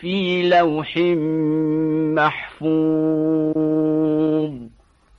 في لوح محفوظ.